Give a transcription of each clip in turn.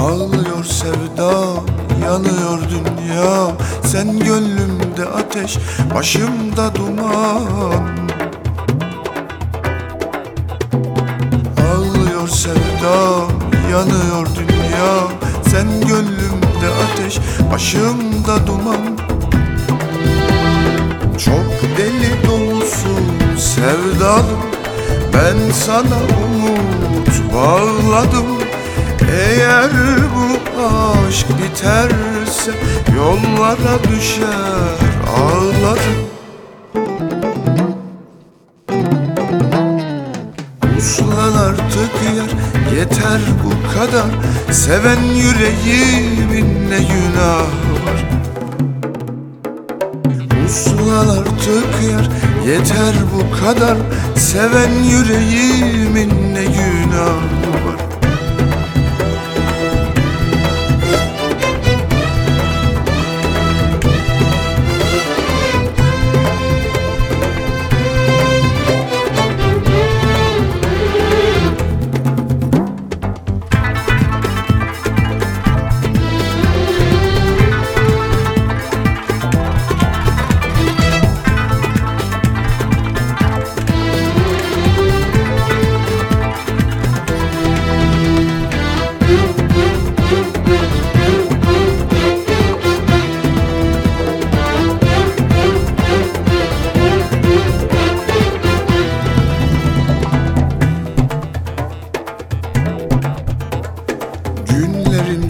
Ağlıyor sevda, yanıyor dünya. Sen gönlümde ateş, başımda duman. Ağlıyor sevda, yanıyor dünya. Sen gönlümde ateş, başımda duman. Çok deli dolusun sevdalım Ben sana umut bağladım Eğer bu aşk biterse Yollara düşer ağlarım. Uslan artık yeter bu kadar. Seven yüreğimin ne günahı var? Uslan artık yeter bu kadar. Seven yüreğimin ne günahı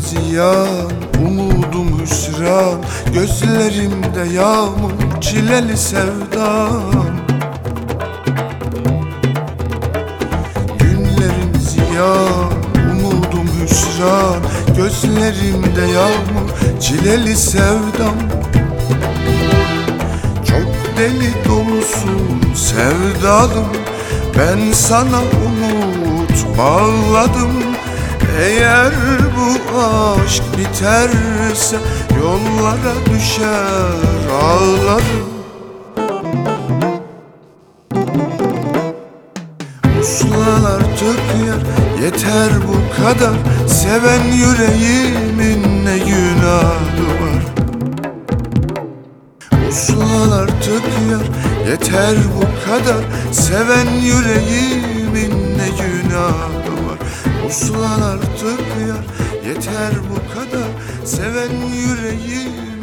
ziyan, umudum hüsran Gözlerimde yağmur, çileli sevdam Günlerim ziyan, umudum hüsran Gözlerimde yağmur, çileli sevdam Çok deli dolusun sevdalım Ben sana umut bağladım Eğer bu aşk biterse Yollara düşer ağlarım Uslan artık yar yeter bu kadar. Seven yüreğimin ne günahı var? Uslan artık yar yeter bu kadar. Seven yüreğimin ne günahı Uslan artık yar. Yeter bu kadar Seven yüreğim